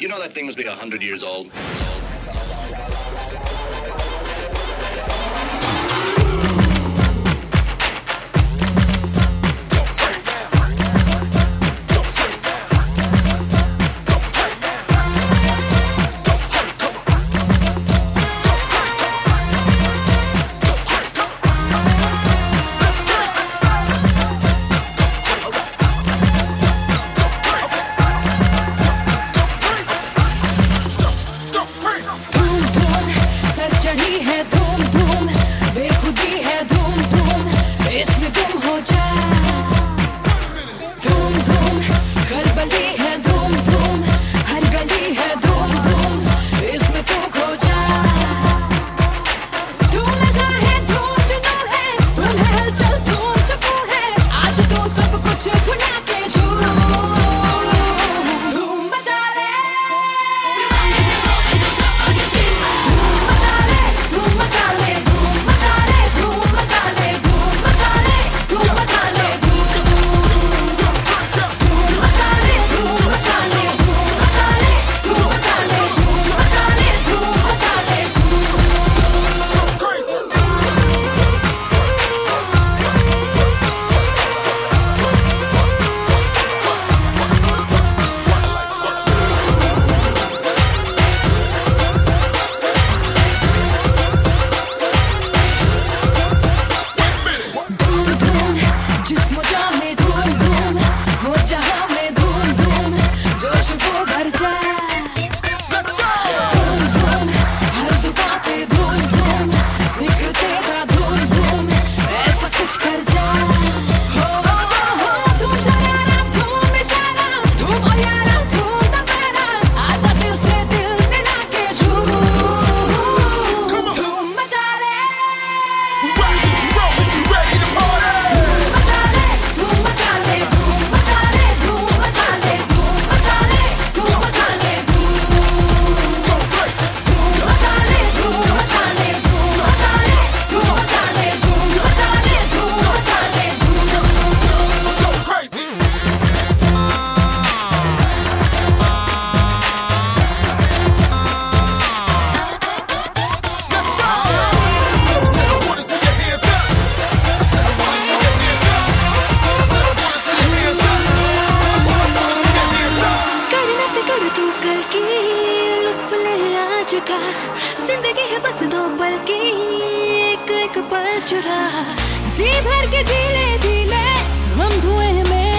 You know that thing must be a hundred years old. है बस दो पल एक एक पल चुरा। जी भर के जी ले जी ले हम धुएँ में